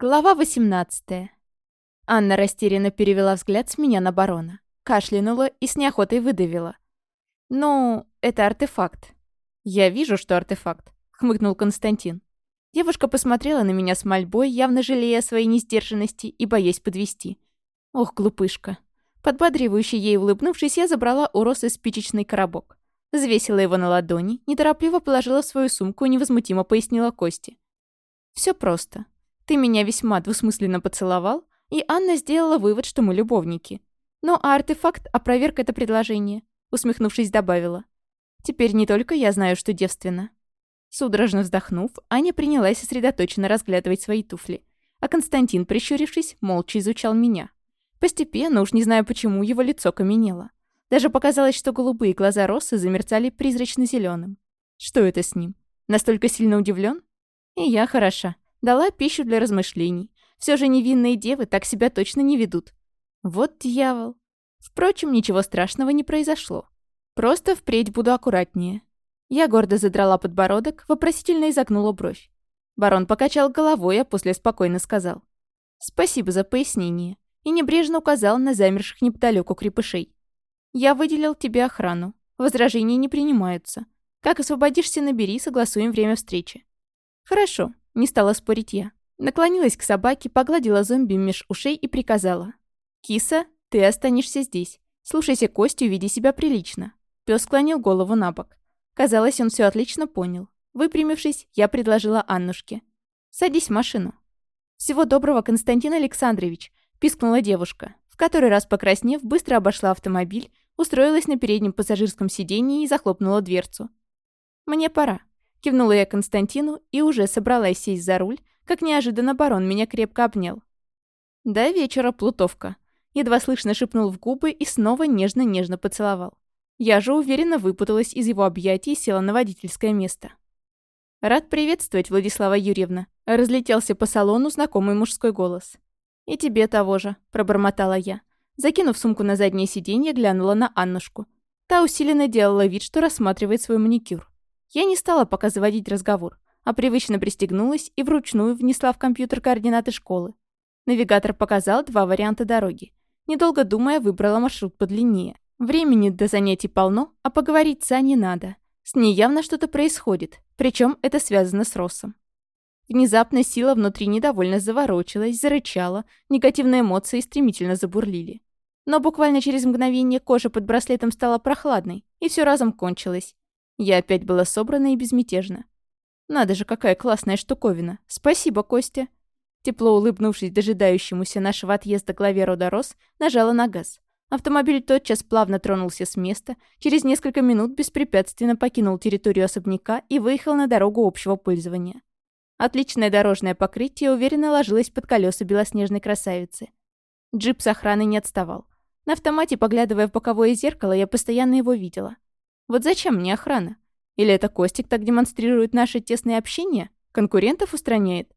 Глава 18. Анна растерянно перевела взгляд с меня на барона, кашлянула и с неохотой выдавила. «Ну, это артефакт». «Я вижу, что артефакт», — хмыкнул Константин. Девушка посмотрела на меня с мольбой, явно жалея о своей несдержанности и боясь подвести. Ох, глупышка. Подбодривающе ей улыбнувшись, я забрала у Росы спичечный коробок. Взвесила его на ладони, неторопливо положила в свою сумку и невозмутимо пояснила Косте. Все просто. Ты меня весьма двусмысленно поцеловал, и Анна сделала вывод, что мы любовники. Ну а артефакт опроверг это предложение, усмехнувшись, добавила. Теперь не только я знаю, что девственно. Судорожно вздохнув, Аня принялась сосредоточенно разглядывать свои туфли, а Константин, прищурившись, молча изучал меня. Постепенно, уж не знаю почему, его лицо каменело. Даже показалось, что голубые глаза Россы замерцали призрачно зеленым Что это с ним? Настолько сильно удивлен? И я хороша. Дала пищу для размышлений. Все же невинные девы так себя точно не ведут. Вот дьявол. Впрочем, ничего страшного не произошло. Просто впредь буду аккуратнее. Я гордо задрала подбородок, вопросительно изогнула бровь. Барон покачал головой, а после спокойно сказал. «Спасибо за пояснение» и небрежно указал на замерших неподалеку крепышей. «Я выделил тебе охрану. Возражения не принимаются. Как освободишься, набери, согласуем время встречи». «Хорошо. Не стала спорить я. Наклонилась к собаке, погладила зомби меж ушей и приказала. «Киса, ты останешься здесь. Слушайся Костю, веди себя прилично». Пес склонил голову на бок. Казалось, он все отлично понял. Выпрямившись, я предложила Аннушке. «Садись в машину». «Всего доброго, Константин Александрович», – пискнула девушка. В который раз покраснев, быстро обошла автомобиль, устроилась на переднем пассажирском сиденье и захлопнула дверцу. «Мне пора». Кивнула я Константину и уже собралась сесть за руль, как неожиданно барон меня крепко обнял. «До вечера, плутовка», едва слышно шепнул в губы и снова нежно-нежно поцеловал. Я же уверенно выпуталась из его объятий и села на водительское место. «Рад приветствовать, Владислава Юрьевна», — разлетелся по салону знакомый мужской голос. «И тебе того же», — пробормотала я. Закинув сумку на заднее сиденье, глянула на Аннушку. Та усиленно делала вид, что рассматривает свой маникюр. Я не стала пока заводить разговор, а привычно пристегнулась и вручную внесла в компьютер координаты школы. Навигатор показал два варианта дороги. Недолго думая, выбрала маршрут подлиннее. Времени до занятий полно, а поговорить с Аней надо. С ней явно что-то происходит, причем это связано с Россом. Внезапно сила внутри недовольно заворочилась, зарычала, негативные эмоции стремительно забурлили. Но буквально через мгновение кожа под браслетом стала прохладной, и все разом кончилось. Я опять была собрана и безмятежна. Надо же, какая классная штуковина. Спасибо, Костя. Тепло улыбнувшись дожидающемуся нашего отъезда главе рода нажала на газ. Автомобиль тотчас плавно тронулся с места, через несколько минут беспрепятственно покинул территорию особняка и выехал на дорогу общего пользования. Отличное дорожное покрытие уверенно ложилось под колеса белоснежной красавицы. Джип с охраной не отставал. На автомате, поглядывая в боковое зеркало, я постоянно его видела. Вот зачем мне охрана? Или это Костик так демонстрирует наше тесное общение? Конкурентов устраняет?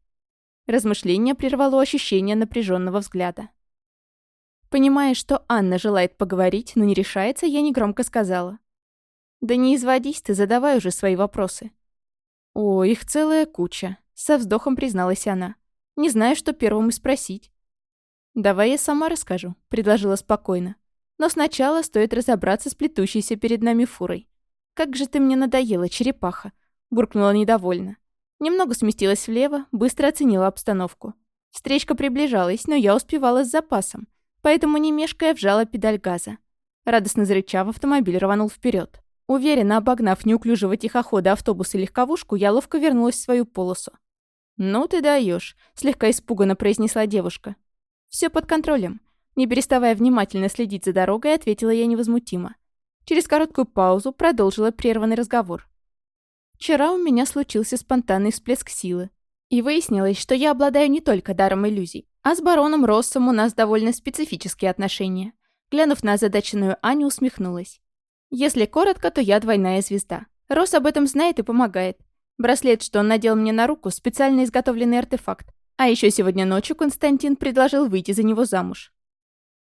Размышление прервало ощущение напряженного взгляда. Понимая, что Анна желает поговорить, но не решается, я негромко сказала. «Да не изводись ты, задавай уже свои вопросы». «О, их целая куча», — со вздохом призналась она. «Не знаю, что первым и спросить». «Давай я сама расскажу», — предложила спокойно. Но сначала стоит разобраться с плетущейся перед нами фурой. «Как же ты мне надоела, черепаха!» — буркнула недовольно. Немного сместилась влево, быстро оценила обстановку. Встречка приближалась, но я успевала с запасом, поэтому не мешкая вжала педаль газа. Радостно зарычав, автомобиль рванул вперед. Уверенно обогнав неуклюжего тихохода автобус и легковушку, я ловко вернулась в свою полосу. «Ну ты даешь, слегка испуганно произнесла девушка. Все под контролем. Не переставая внимательно следить за дорогой, ответила я невозмутимо. Через короткую паузу продолжила прерванный разговор. Вчера у меня случился спонтанный всплеск силы. И выяснилось, что я обладаю не только даром иллюзий, а с бароном Россом у нас довольно специфические отношения. Глянув на озадаченную Аню, усмехнулась. Если коротко, то я двойная звезда. Росс об этом знает и помогает. Браслет, что он надел мне на руку, специально изготовленный артефакт. А еще сегодня ночью Константин предложил выйти за него замуж.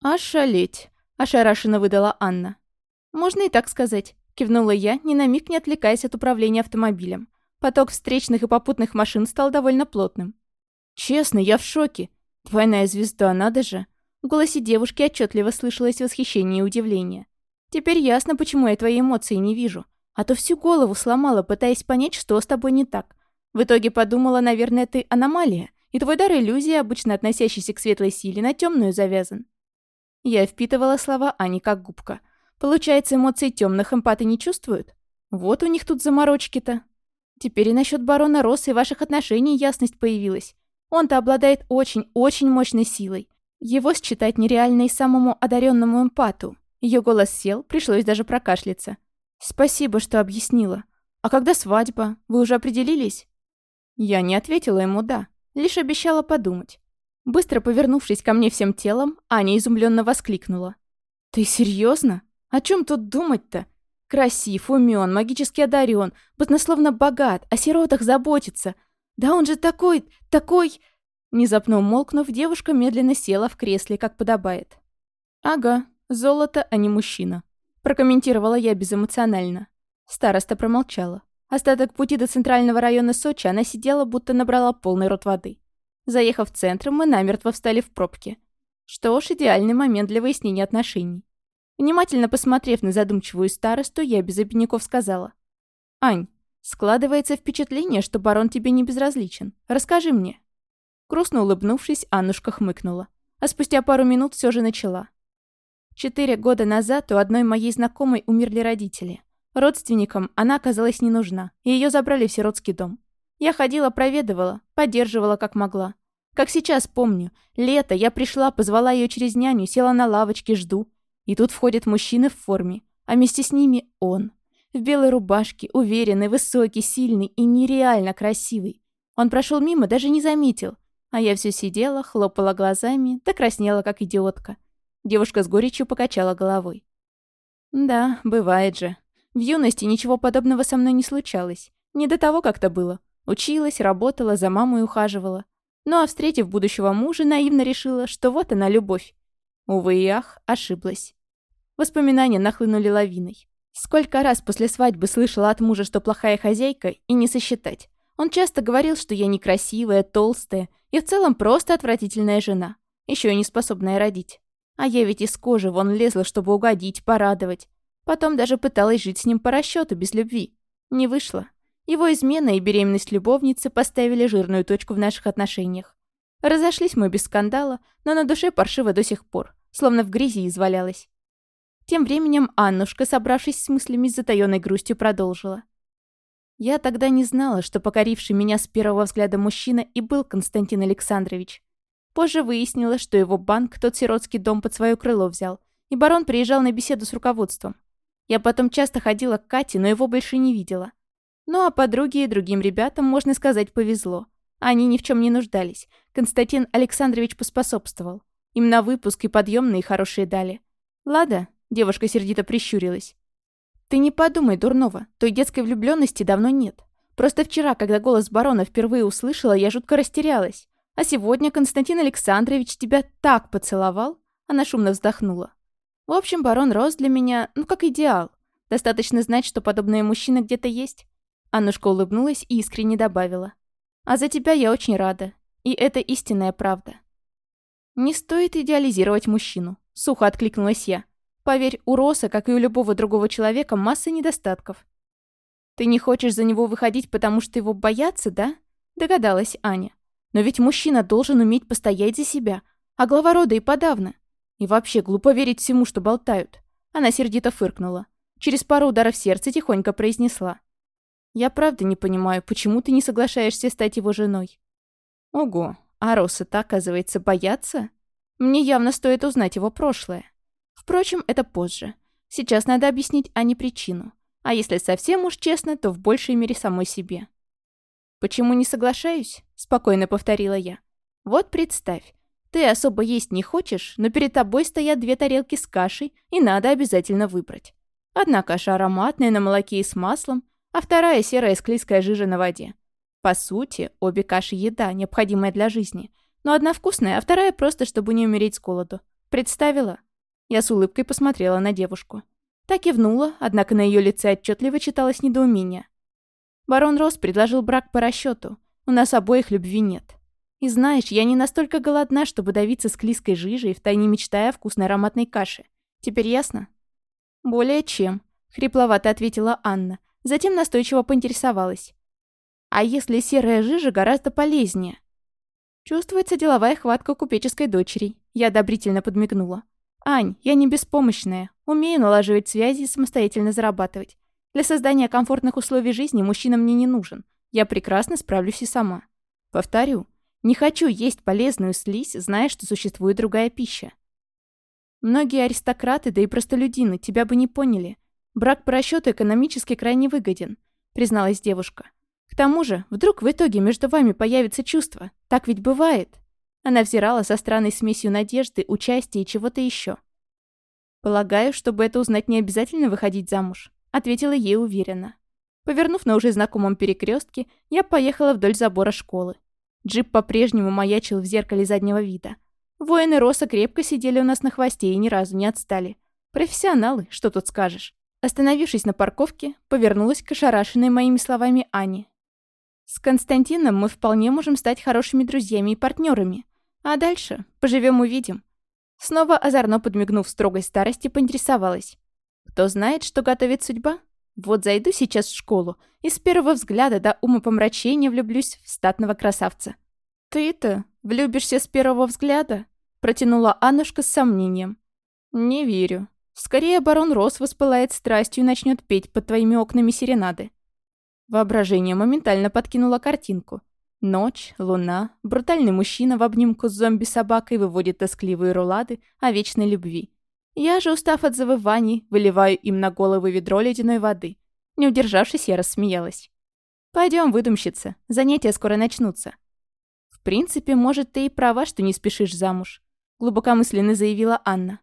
«Ошалеть», — ошарашенно выдала Анна. «Можно и так сказать», — кивнула я, ни на миг не отвлекаясь от управления автомобилем. Поток встречных и попутных машин стал довольно плотным. Честно, я в шоке. Двойная звезда, надо же. В голосе девушки отчетливо слышалось восхищение и удивление. Теперь ясно, почему я твои эмоции не вижу. А то всю голову сломала, пытаясь понять, что с тобой не так. В итоге подумала, наверное, ты аномалия, и твой дар иллюзии, обычно относящийся к светлой силе, на темную завязан. Я впитывала слова Ани как губка. Получается, эмоции темных эмпаты не чувствуют? Вот у них тут заморочки-то. Теперь и насчет барона Росса и ваших отношений ясность появилась. Он-то обладает очень-очень мощной силой. Его считать нереально и самому одаренному эмпату. Ее голос сел, пришлось даже прокашляться. «Спасибо, что объяснила. А когда свадьба? Вы уже определились?» Я не ответила ему «да», лишь обещала подумать. Быстро повернувшись ко мне всем телом, Аня изумленно воскликнула. «Ты серьезно? О чем тут думать-то? Красив, умен, магически одарен, баснословно богат, о сиротах заботится. Да он же такой, такой...» Внезапно умолкнув, девушка медленно села в кресле, как подобает. «Ага, золото, а не мужчина», — прокомментировала я безэмоционально. Староста промолчала. Остаток пути до центрального района Сочи она сидела, будто набрала полный рот воды. Заехав в центр, мы намертво встали в пробке. Что ж, идеальный момент для выяснения отношений. Внимательно посмотрев на задумчивую старосту, я без обиняков сказала. «Ань, складывается впечатление, что барон тебе не безразличен. Расскажи мне». Грустно улыбнувшись, Аннушка хмыкнула. А спустя пару минут все же начала. Четыре года назад у одной моей знакомой умерли родители. Родственникам она оказалась не нужна, и ее забрали в сиротский дом. Я ходила, проведывала, поддерживала как могла. Как сейчас помню, лето, я пришла, позвала ее через няню, села на лавочке, жду. И тут входят мужчины в форме, а вместе с ними он. В белой рубашке, уверенный, высокий, сильный и нереально красивый. Он прошел мимо, даже не заметил, а я все сидела, хлопала глазами, да краснела, как идиотка. Девушка с горечью покачала головой. «Да, бывает же. В юности ничего подобного со мной не случалось. Не до того как-то было. Училась, работала, за мамой ухаживала. Ну а встретив будущего мужа, наивно решила, что вот она любовь. Увы и ах, ошиблась. Воспоминания нахлынули лавиной. Сколько раз после свадьбы слышала от мужа, что плохая хозяйка, и не сосчитать. Он часто говорил, что я некрасивая, толстая и в целом просто отвратительная жена, еще и не способная родить. А я ведь из кожи вон лезла, чтобы угодить, порадовать. Потом даже пыталась жить с ним по расчету без любви. Не вышло. Его измена и беременность любовницы поставили жирную точку в наших отношениях. Разошлись мы без скандала, но на душе паршиво до сих пор, словно в грязи извалялась. Тем временем Аннушка, собравшись с мыслями с затаённой грустью, продолжила. Я тогда не знала, что покоривший меня с первого взгляда мужчина и был Константин Александрович. Позже выяснила, что его банк тот сиротский дом под свое крыло взял, и барон приезжал на беседу с руководством. Я потом часто ходила к Кате, но его больше не видела. Ну а подруге и другим ребятам, можно сказать, повезло. Они ни в чем не нуждались. Константин Александрович поспособствовал. Им на выпуск и подъемные хорошие дали. «Лада?» – девушка сердито прищурилась. «Ты не подумай, дурного, той детской влюбленности давно нет. Просто вчера, когда голос барона впервые услышала, я жутко растерялась. А сегодня Константин Александрович тебя так поцеловал?» Она шумно вздохнула. «В общем, барон Рос для меня, ну, как идеал. Достаточно знать, что подобные мужчины где-то есть». Аннушка улыбнулась и искренне добавила. «А за тебя я очень рада. И это истинная правда». «Не стоит идеализировать мужчину», — сухо откликнулась я. Поверь, у Роса, как и у любого другого человека, масса недостатков. Ты не хочешь за него выходить, потому что его боятся, да? Догадалась Аня. Но ведь мужчина должен уметь постоять за себя, а глава рода и подавно. И вообще, глупо верить всему, что болтают. Она сердито фыркнула. Через пару ударов сердца тихонько произнесла. «Я правда не понимаю, почему ты не соглашаешься стать его женой?» «Ого, а Роса-то, оказывается, боятся? Мне явно стоит узнать его прошлое». Впрочем, это позже. Сейчас надо объяснить Ане причину. А если совсем уж честно, то в большей мере самой себе. «Почему не соглашаюсь?» – спокойно повторила я. «Вот представь, ты особо есть не хочешь, но перед тобой стоят две тарелки с кашей, и надо обязательно выбрать. Одна каша ароматная на молоке и с маслом, а вторая серая склизкая жижа на воде. По сути, обе каши – еда, необходимая для жизни. Но одна вкусная, а вторая просто, чтобы не умереть с голоду. Представила? Я с улыбкой посмотрела на девушку. Так и внула, однако на ее лице отчетливо читалось недоумение. Барон Рос предложил брак по расчету. У нас обоих любви нет. И знаешь, я не настолько голодна, чтобы давиться склизкой жижей, втайне мечтая о вкусной ароматной каше. Теперь ясно?» «Более чем», — хрипловато ответила Анна. Затем настойчиво поинтересовалась. «А если серая жижа гораздо полезнее?» Чувствуется деловая хватка купеческой дочери. Я одобрительно подмигнула. «Ань, я не беспомощная. Умею налаживать связи и самостоятельно зарабатывать. Для создания комфортных условий жизни мужчина мне не нужен. Я прекрасно справлюсь и сама. Повторю, не хочу есть полезную слизь, зная, что существует другая пища. Многие аристократы, да и простолюдины, тебя бы не поняли. Брак по расчету экономически крайне выгоден, призналась девушка. К тому же, вдруг в итоге между вами появится чувство. Так ведь бывает. Она взирала со странной смесью надежды, участия и чего-то еще. «Полагаю, чтобы это узнать, не обязательно выходить замуж», — ответила ей уверенно. Повернув на уже знакомом перекрестке, я поехала вдоль забора школы. Джип по-прежнему маячил в зеркале заднего вида. Воины Роса крепко сидели у нас на хвосте и ни разу не отстали. Профессионалы, что тут скажешь. Остановившись на парковке, повернулась к ошарашенной моими словами Ане. «С Константином мы вполне можем стать хорошими друзьями и партнерами. А дальше поживем-увидим». Снова озорно подмигнув строгой старости, поинтересовалась. «Кто знает, что готовит судьба? Вот зайду сейчас в школу и с первого взгляда до умопомрачения влюблюсь в статного красавца». «Ты-то влюбишься с первого взгляда?» Протянула Аннушка с сомнением. «Не верю. Скорее барон Рос воспылает страстью и начнет петь под твоими окнами серенады». Воображение моментально подкинуло картинку. Ночь, луна, брутальный мужчина в обнимку с зомби-собакой выводит тоскливые рулады о вечной любви. Я же, устав от завываний, выливаю им на головы ведро ледяной воды. Не удержавшись, я рассмеялась. Пойдем, выдумщица, занятия скоро начнутся». «В принципе, может, ты и права, что не спешишь замуж», — глубокомысленно заявила Анна.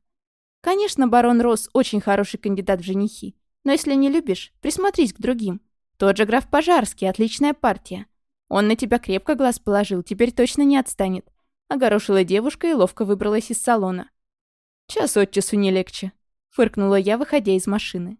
«Конечно, барон Росс очень хороший кандидат в женихи, но если не любишь, присмотрись к другим. Тот же граф Пожарский, отличная партия. Он на тебя крепко глаз положил, теперь точно не отстанет. Огорошила девушка и ловко выбралась из салона. Час от часу не легче. Фыркнула я, выходя из машины.